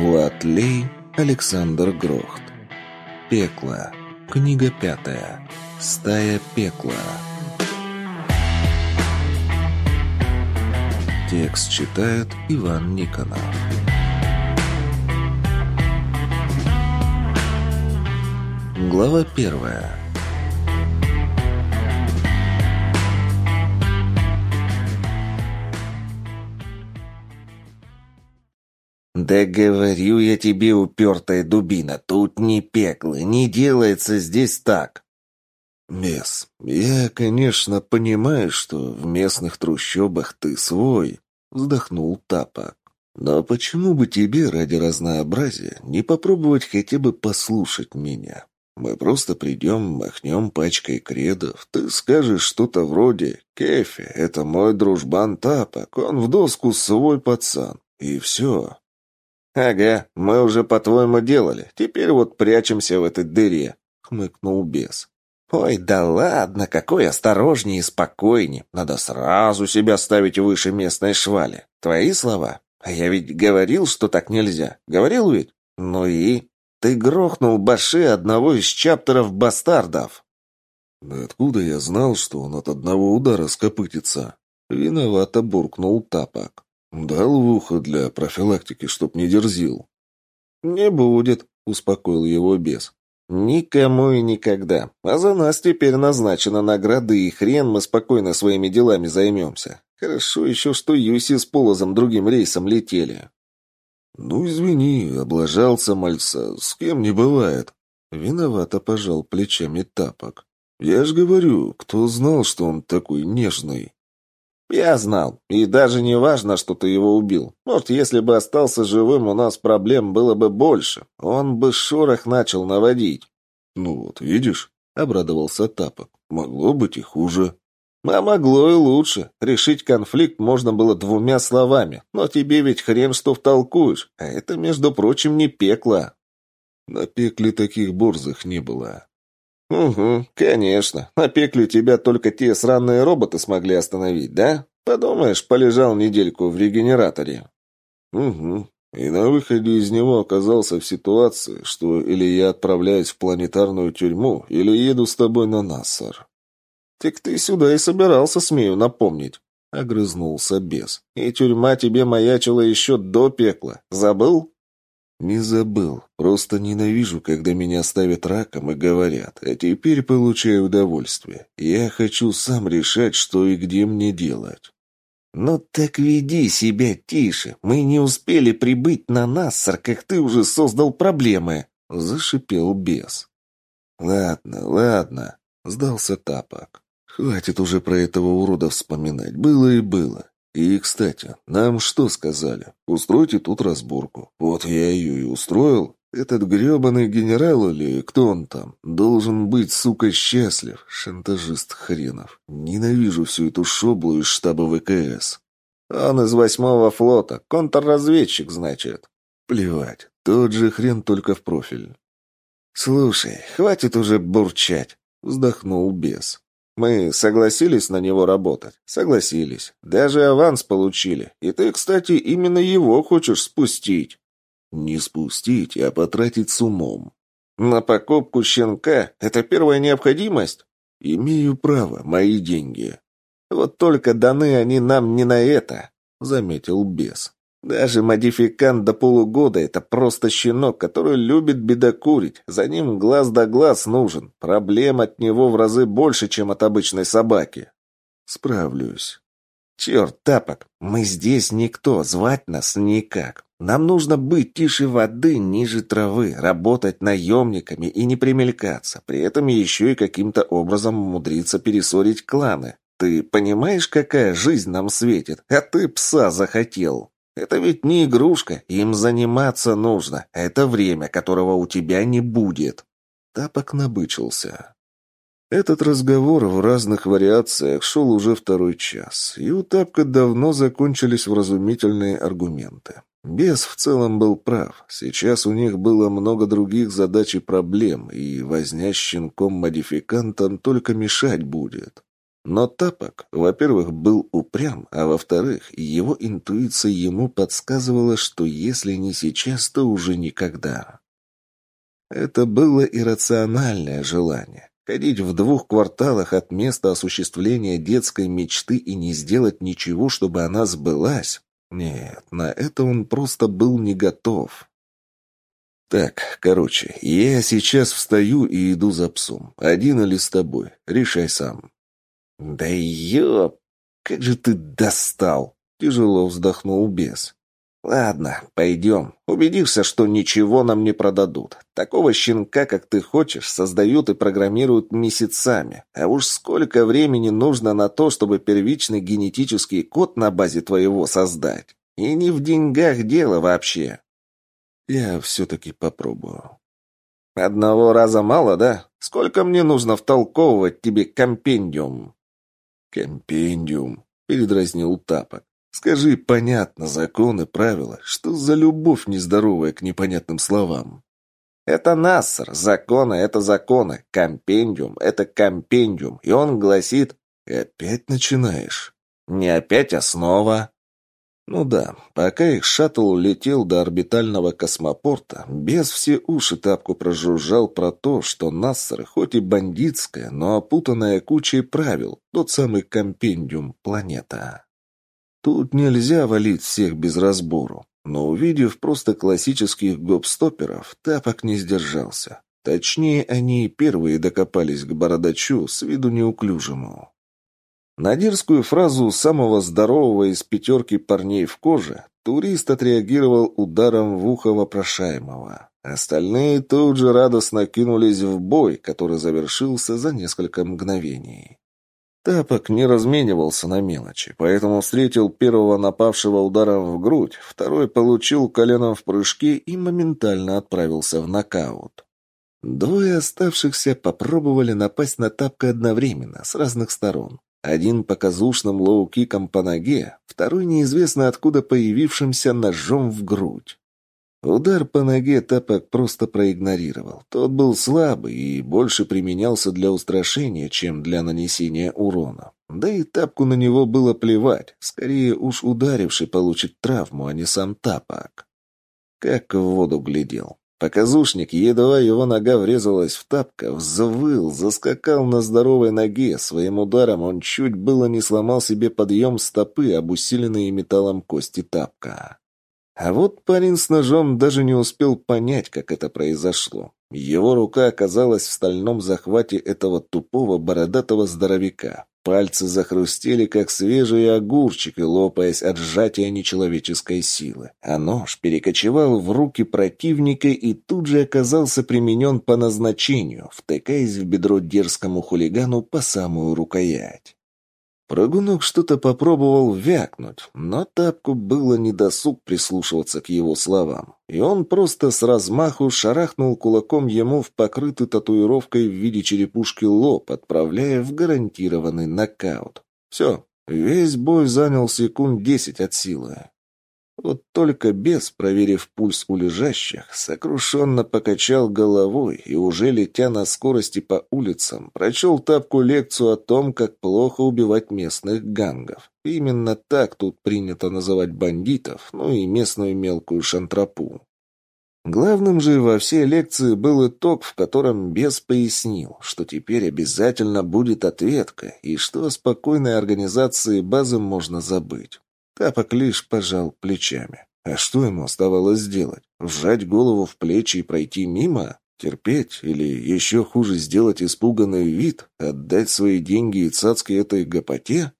Влад Лей, Александр Грохт. Пекло. Книга пятая. Стая пекла. Текст читает Иван Никонов. Глава первая. «Да говорю я тебе, упертая дубина, тут не пекло, не делается здесь так!» «Мес, я, конечно, понимаю, что в местных трущобах ты свой», — вздохнул Тапок. «Но почему бы тебе ради разнообразия не попробовать хотя бы послушать меня? Мы просто придем, махнем пачкой кредов. Ты скажешь что-то вроде «Кефи, это мой дружбан Тапок, он в доску свой пацан». И все. «Ага, мы уже по-твоему делали. Теперь вот прячемся в этой дыре», — хмыкнул бес. «Ой, да ладно, какой осторожнее и спокойнее. Надо сразу себя ставить выше местной швали. Твои слова? А я ведь говорил, что так нельзя. Говорил ведь? Ну и? Ты грохнул баши одного из чаптеров бастардов». «Да откуда я знал, что он от одного удара скопытится?» Виновато буркнул Тапок. «Дал в ухо для профилактики, чтоб не дерзил». «Не будет», — успокоил его бес. «Никому и никогда. А за нас теперь назначена награда, и хрен мы спокойно своими делами займемся. Хорошо еще, что Юси с Полозом другим рейсом летели». «Ну, извини, облажался мальца. С кем не бывает». Виновато пожал плечами тапок. «Я ж говорю, кто знал, что он такой нежный?» «Я знал. И даже не важно, что ты его убил. Может, если бы остался живым, у нас проблем было бы больше. Он бы шорох начал наводить». «Ну вот, видишь?» — обрадовался Тапок. «Могло быть и хуже». «А могло и лучше. Решить конфликт можно было двумя словами. Но тебе ведь хрен что втолкуешь. А это, между прочим, не пекло». На пекле таких борзых не было. «Угу, конечно. На пекле тебя только те сраные роботы смогли остановить, да? Подумаешь, полежал недельку в регенераторе». «Угу. И на выходе из него оказался в ситуации, что или я отправляюсь в планетарную тюрьму, или еду с тобой на Нассар». «Так ты сюда и собирался, смею напомнить», — огрызнулся бес. «И тюрьма тебе маячила еще до пекла. Забыл?» «Не забыл. Просто ненавижу, когда меня ставят раком и говорят, а теперь получаю удовольствие. Я хочу сам решать, что и где мне делать». «Ну так веди себя тише. Мы не успели прибыть на Нассар, как ты уже создал проблемы», — зашипел бес. «Ладно, ладно», — сдался Тапок. «Хватит уже про этого урода вспоминать. Было и было. И, кстати, нам что сказали? Устройте тут разборку. Вот я ее и устроил. Этот гребаный генерал или кто он там, должен быть, сука, счастлив. Шантажист хренов. Ненавижу всю эту шоблу из штаба ВКС. Он из восьмого флота. Контрразведчик, значит. Плевать. Тот же хрен только в профиль. «Слушай, хватит уже бурчать», — вздохнул бес. Мы согласились на него работать? Согласились. Даже аванс получили. И ты, кстати, именно его хочешь спустить. Не спустить, а потратить с умом. На покупку щенка – это первая необходимость? Имею право, мои деньги. Вот только даны они нам не на это, заметил бес. Даже модификант до полугода — это просто щенок, который любит бедокурить. За ним глаз да глаз нужен. Проблем от него в разы больше, чем от обычной собаки. Справлюсь. Черт, тапок, мы здесь никто, звать нас никак. Нам нужно быть тише воды, ниже травы, работать наемниками и не примелькаться. При этом еще и каким-то образом умудриться перессорить кланы. Ты понимаешь, какая жизнь нам светит? А ты пса захотел. Это ведь не игрушка, им заниматься нужно. Это время, которого у тебя не будет. Тапок набычился. Этот разговор в разных вариациях шел уже второй час, и у Тапка давно закончились вразумительные аргументы. Бес в целом был прав. Сейчас у них было много других задач и проблем, и возня с щенком-модификантом только мешать будет. Но Тапок, во-первых, был упрям, а во-вторых, его интуиция ему подсказывала, что если не сейчас, то уже никогда. Это было иррациональное желание. Ходить в двух кварталах от места осуществления детской мечты и не сделать ничего, чтобы она сбылась? Нет, на это он просто был не готов. «Так, короче, я сейчас встаю и иду за псом. Один или с тобой. Решай сам». «Да ёп! Как же ты достал!» Тяжело вздохнул бес. «Ладно, пойдем. Убедишься, что ничего нам не продадут. Такого щенка, как ты хочешь, создают и программируют месяцами. А уж сколько времени нужно на то, чтобы первичный генетический код на базе твоего создать. И не в деньгах дело вообще». «Я все-таки попробую». «Одного раза мало, да? Сколько мне нужно втолковывать тебе компендиум?» «Компендиум», — передразнил Тапок. «Скажи понятно законы, правила. Что за любовь нездоровая к непонятным словам?» «Это Нассер. Законы — это законы. Компендиум — это компендиум. И он гласит...» «Опять начинаешь?» «Не опять, а снова». Ну да, пока их шаттл летел до орбитального космопорта, без все уши тапку прожужжал про то, что Нассер хоть и бандитская, но опутанная кучей правил, тот самый компендиум планета. Тут нельзя валить всех без разбору, но увидев просто классических гопстоперов, тапок не сдержался. Точнее, они первые докопались к бородачу с виду неуклюжему. На дерзкую фразу самого здорового из пятерки парней в коже турист отреагировал ударом в ухо вопрошаемого. Остальные тут же радостно кинулись в бой, который завершился за несколько мгновений. Тапок не разменивался на мелочи, поэтому встретил первого напавшего ударом в грудь, второй получил коленом в прыжке и моментально отправился в нокаут. Двое оставшихся попробовали напасть на Тапка одновременно, с разных сторон. Один показушным лоу-киком по ноге, второй неизвестно откуда появившимся ножом в грудь. Удар по ноге Тапок просто проигнорировал. Тот был слабый и больше применялся для устрашения, чем для нанесения урона. Да и Тапку на него было плевать. Скорее уж ударивший получит травму, а не сам Тапок. Как в воду глядел. Показушник, едва его нога врезалась в тапка, взвыл, заскакал на здоровой ноге. Своим ударом он чуть было не сломал себе подъем стопы, об металлом кости тапка. А вот парень с ножом даже не успел понять, как это произошло. Его рука оказалась в стальном захвате этого тупого бородатого здоровяка. Пальцы захрустели, как свежие огурчики, лопаясь от сжатия нечеловеческой силы. А нож перекочевал в руки противника и тут же оказался применен по назначению, втыкаясь в бедро дерзкому хулигану по самую рукоять. Прыгунок что-то попробовал вякнуть, но тапку было недосуг прислушиваться к его словам, и он просто с размаху шарахнул кулаком ему в покрытый татуировкой в виде черепушки лоб, отправляя в гарантированный нокаут. Все, весь бой занял секунд десять от силы. Вот только бес, проверив пульс у лежащих, сокрушенно покачал головой и, уже летя на скорости по улицам, прочел тапку лекцию о том, как плохо убивать местных гангов. Именно так тут принято называть бандитов, ну и местную мелкую шантропу. Главным же во всей лекции был итог, в котором бес пояснил, что теперь обязательно будет ответка и что о спокойной организации базы можно забыть. Тапок лишь пожал плечами. А что ему оставалось сделать? Вжать голову в плечи и пройти мимо? Терпеть? Или еще хуже сделать испуганный вид? Отдать свои деньги и цацки этой гопоте?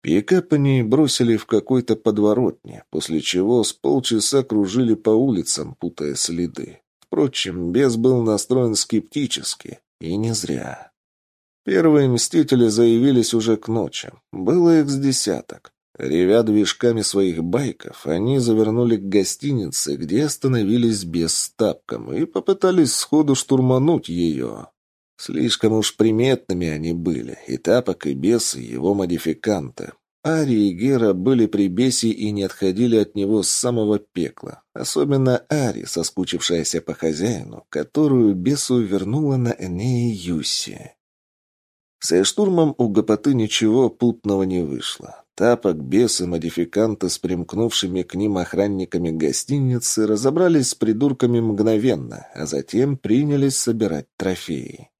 Пикап они бросили в какой-то подворотне, после чего с полчаса кружили по улицам, путая следы. Впрочем, бес был настроен скептически, и не зря. Первые мстители заявились уже к ночи. Было их с десяток. Ревя движками своих байков, они завернули к гостинице, где остановились без стапком, и попытались сходу штурмануть ее. Слишком уж приметными они были, и тапок, и бес, и его модификанты. Ари и Гера были при бесе и не отходили от него с самого пекла. Особенно Ари, соскучившаяся по хозяину, которую бесу вернула на Энеи Юси. С штурмом у гопоты ничего путного не вышло. Тапок, бес и с примкнувшими к ним охранниками гостиницы разобрались с придурками мгновенно, а затем принялись собирать трофеи.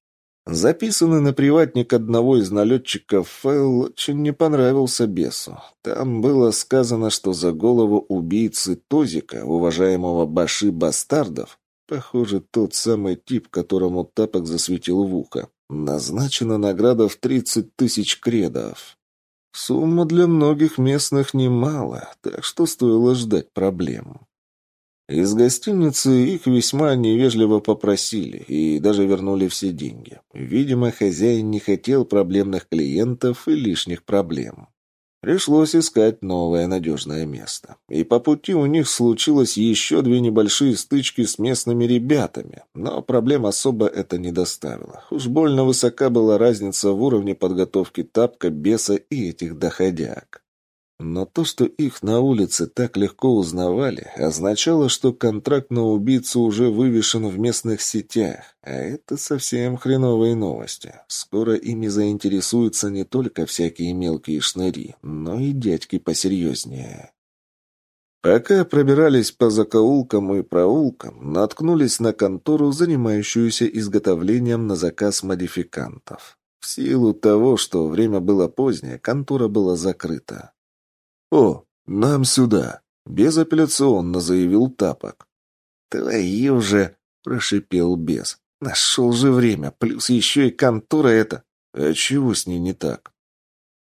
Записанный на приватник одного из налетчиков файл очень не понравился бесу. Там было сказано, что за голову убийцы Тозика, уважаемого Баши Бастардов, похоже, тот самый тип, которому Тапок засветил в ухо, Назначена награда в 30 тысяч кредов. Сумма для многих местных немала, так что стоило ждать проблем. Из гостиницы их весьма невежливо попросили и даже вернули все деньги. Видимо, хозяин не хотел проблемных клиентов и лишних проблем. Пришлось искать новое надежное место. И по пути у них случилось еще две небольшие стычки с местными ребятами, но проблем особо это не доставило. Уж больно высока была разница в уровне подготовки тапка, беса и этих доходяг. Но то, что их на улице так легко узнавали, означало, что контракт на убийцу уже вывешен в местных сетях. А это совсем хреновые новости. Скоро ими заинтересуются не только всякие мелкие шныри, но и дядьки посерьезнее. Пока пробирались по закоулкам и проулкам, наткнулись на контору, занимающуюся изготовлением на заказ модификантов. В силу того, что время было позднее, контора была закрыта. «О, нам сюда!» — безапелляционно заявил Тапок. «Твою же!» — прошипел бес. «Нашел же время, плюс еще и контора эта!» «А чего с ней не так?»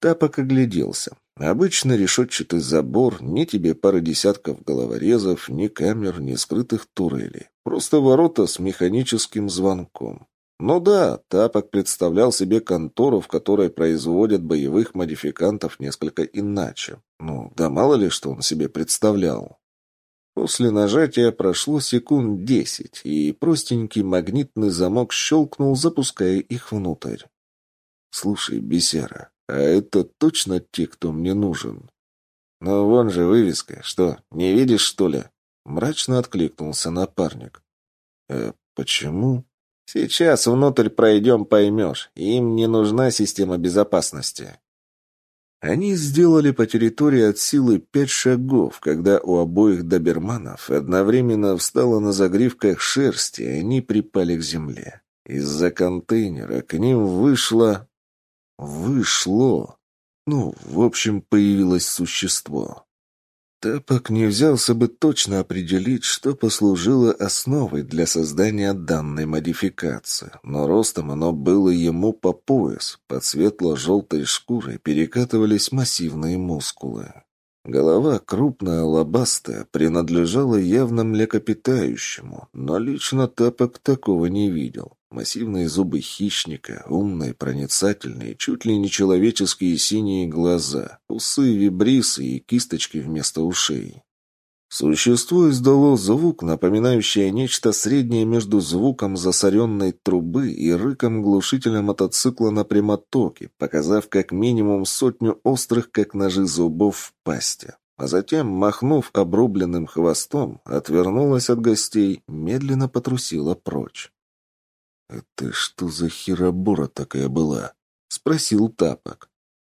Тапок огляделся. Обычно решетчатый забор, ни тебе пары десятков головорезов, ни камер, ни скрытых турелей. Просто ворота с механическим звонком. Ну да, Тапок представлял себе контору, в которой производят боевых модификантов несколько иначе. Ну, да мало ли, что он себе представлял. После нажатия прошло секунд десять, и простенький магнитный замок щелкнул, запуская их внутрь. «Слушай, бесера, а это точно те, кто мне нужен?» «Ну, вон же вывеска. Что, не видишь, что ли?» Мрачно откликнулся напарник. «Э, почему?» Сейчас внутрь пройдем, поймешь. Им не нужна система безопасности. Они сделали по территории от силы пять шагов, когда у обоих доберманов одновременно встала на загривках шерсти, и они припали к земле. Из-за контейнера к ним вышло... Вышло. Ну, в общем, появилось существо. Тапок не взялся бы точно определить, что послужило основой для создания данной модификации, но ростом оно было ему по пояс, под светло-желтой шкурой перекатывались массивные мускулы. Голова, крупная, лобастая, принадлежала явно млекопитающему, но лично Тапок такого не видел. Массивные зубы хищника, умные, проницательные, чуть ли не человеческие синие глаза, усы, вибрисы и кисточки вместо ушей. Существо издало звук, напоминающий нечто среднее между звуком засоренной трубы и рыком глушителя мотоцикла на прямотоке, показав как минимум сотню острых, как ножи зубов в пасти. А затем, махнув обрубленным хвостом, отвернулась от гостей, медленно потрусила прочь. «Это что за херобора такая была?» — спросил Тапок.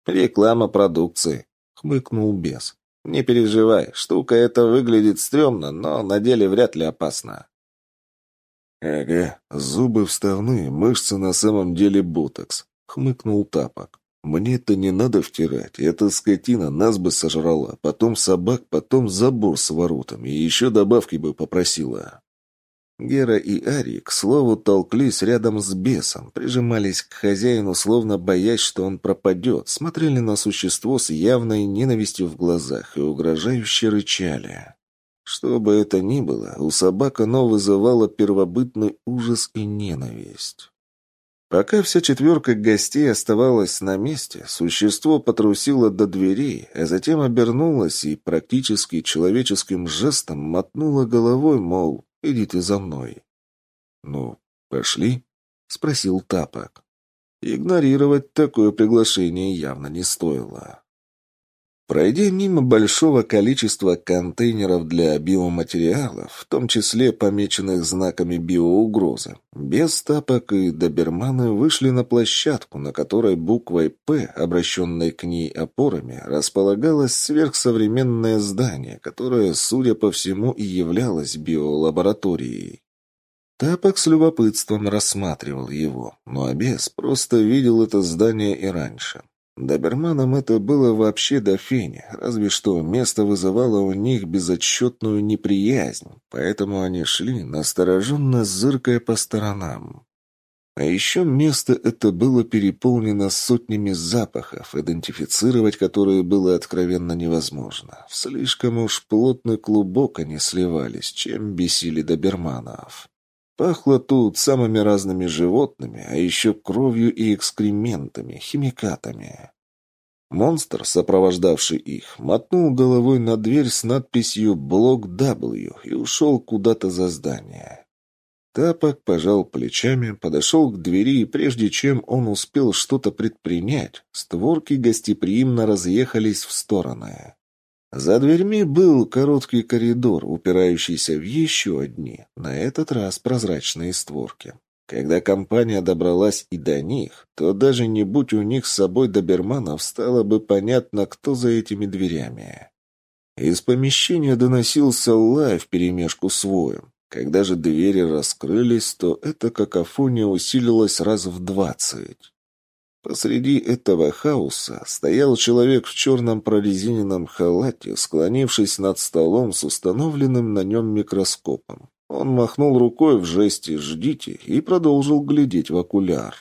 «Реклама продукции», — хмыкнул бес. «Не переживай, штука эта выглядит стрёмно, но на деле вряд ли опасна». «Ага, зубы вставные, мышцы на самом деле ботокс», — хмыкнул Тапок. «Мне это не надо втирать. Эта скотина нас бы сожрала, потом собак, потом забор с воротами, и еще добавки бы попросила». Гера и Ари, к слову, толклись рядом с бесом, прижимались к хозяину, словно боясь, что он пропадет, смотрели на существо с явной ненавистью в глазах и угрожающе рычали. Что бы это ни было, у собак оно вызывало первобытный ужас и ненависть. Пока вся четверка гостей оставалась на месте, существо потрусило до дверей, а затем обернулось и практически человеческим жестом мотнуло головой, мол, Идите за мной». «Ну, пошли?» — спросил Тапок. Игнорировать такое приглашение явно не стоило. Пройдя мимо большого количества контейнеров для биоматериалов, в том числе помеченных знаками биоугрозы, без тапок и доберманы вышли на площадку, на которой буквой «П», обращенной к ней опорами, располагалось сверхсовременное здание, которое, судя по всему, и являлось биолабораторией. Тапок с любопытством рассматривал его, но Обес просто видел это здание и раньше. Доберманам это было вообще до фени, разве что место вызывало у них безотчетную неприязнь, поэтому они шли, настороженно зыркая по сторонам. А еще место это было переполнено сотнями запахов, идентифицировать которые было откровенно невозможно. Слишком уж плотный клубок они сливались, чем бесили доберманов. Пахло тут самыми разными животными, а еще кровью и экскрементами, химикатами. Монстр, сопровождавший их, мотнул головой на дверь с надписью «Блок W» и ушел куда-то за здание. Тапок пожал плечами, подошел к двери, и прежде чем он успел что-то предпринять, створки гостеприимно разъехались в стороны. За дверьми был короткий коридор, упирающийся в еще одни, на этот раз прозрачные створки. Когда компания добралась и до них, то даже не будь у них с собой доберманов, стало бы понятно, кто за этими дверями. Из помещения доносился лай вперемешку с воем. Когда же двери раскрылись, то эта какофония усилилась раз в двадцать. Посреди этого хаоса стоял человек в черном прорезиненном халате, склонившись над столом с установленным на нем микроскопом. Он махнул рукой в жесте «ждите» и продолжил глядеть в окуляр.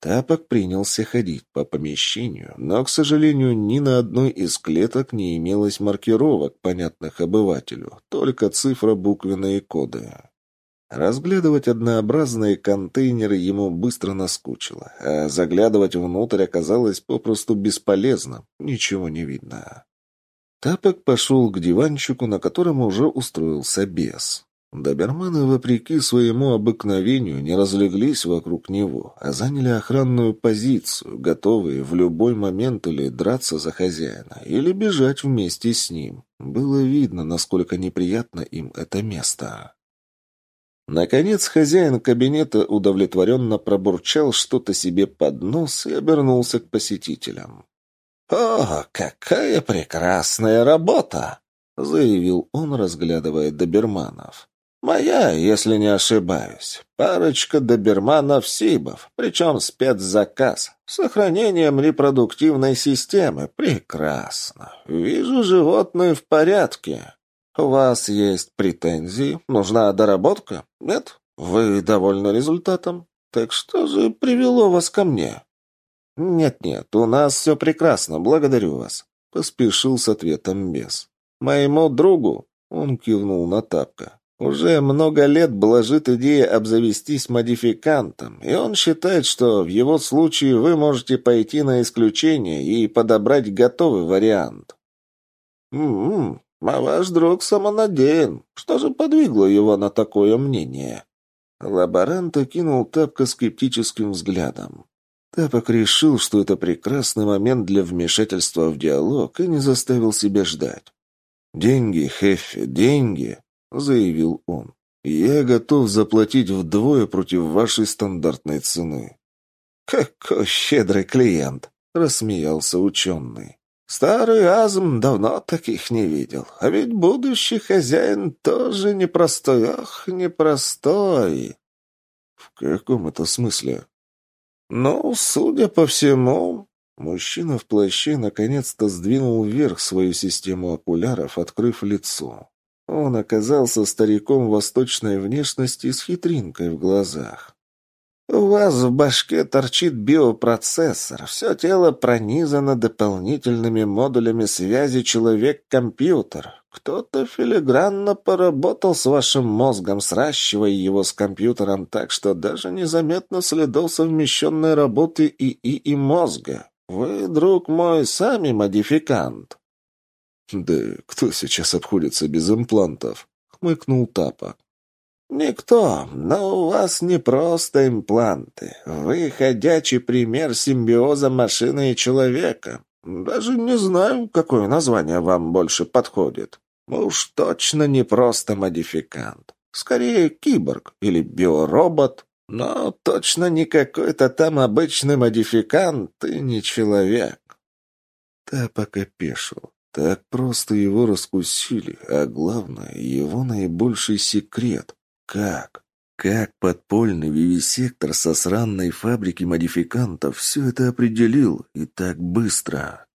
Тапок принялся ходить по помещению, но, к сожалению, ни на одной из клеток не имелось маркировок, понятных обывателю, только цифра буквенные коды. Разглядывать однообразные контейнеры ему быстро наскучило, а заглядывать внутрь оказалось попросту бесполезно, ничего не видно. Тапок пошел к диванчику, на котором уже устроился бес. Доберманы, вопреки своему обыкновению, не разлеглись вокруг него, а заняли охранную позицию, готовые в любой момент или драться за хозяина, или бежать вместе с ним. Было видно, насколько неприятно им это место. Наконец хозяин кабинета удовлетворенно пробурчал что-то себе под нос и обернулся к посетителям. «О, какая прекрасная работа!» — заявил он, разглядывая доберманов. «Моя, если не ошибаюсь. Парочка доберманов-сибов, причем спецзаказ. С сохранением репродуктивной системы. Прекрасно. Вижу, животные в порядке. «У вас есть претензии? Нужна доработка? Нет? Вы довольны результатом? Так что же привело вас ко мне?» «Нет-нет, у нас все прекрасно, благодарю вас», — поспешил с ответом бес. «Моему другу», — он кивнул на тапка, — «уже много лет блажит идея обзавестись модификантом, и он считает, что в его случае вы можете пойти на исключение и подобрать готовый вариант». «М-м, а ваш друг самонадеян. Что же подвигло его на такое мнение? Лаборант окинул Тапка скептическим взглядом. Тапок решил, что это прекрасный момент для вмешательства в диалог и не заставил себя ждать. «Деньги, Хеффи, деньги!» — заявил он. «Я готов заплатить вдвое против вашей стандартной цены». «Какой щедрый клиент!» — рассмеялся ученый. Старый Азм давно таких не видел. А ведь будущий хозяин тоже непростой. Ах, непростой. В каком это смысле? Ну, судя по всему... Мужчина в плаще наконец-то сдвинул вверх свою систему окуляров, открыв лицо. Он оказался стариком восточной внешности с хитринкой в глазах. У вас в башке торчит биопроцессор. Все тело пронизано дополнительными модулями связи человек-компьютер. Кто-то филигранно поработал с вашим мозгом, сращивая его с компьютером так, что даже незаметно следов совмещенной работы ИИ и мозга. Вы, друг мой, сами модификант. «Да кто сейчас обходится без имплантов?» — хмыкнул Тапа. «Никто, но у вас не просто импланты. Вы ходячий пример симбиоза машины и человека. Даже не знаю, какое название вам больше подходит. Уж точно не просто модификант. Скорее, киборг или биоробот. Но точно не какой-то там обычный модификант и не человек. Тапок опешил. Так просто его раскусили, а главное, его наибольший секрет. Как? Как подпольный вивисектор со сранной фабрики модификантов все это определил и так быстро?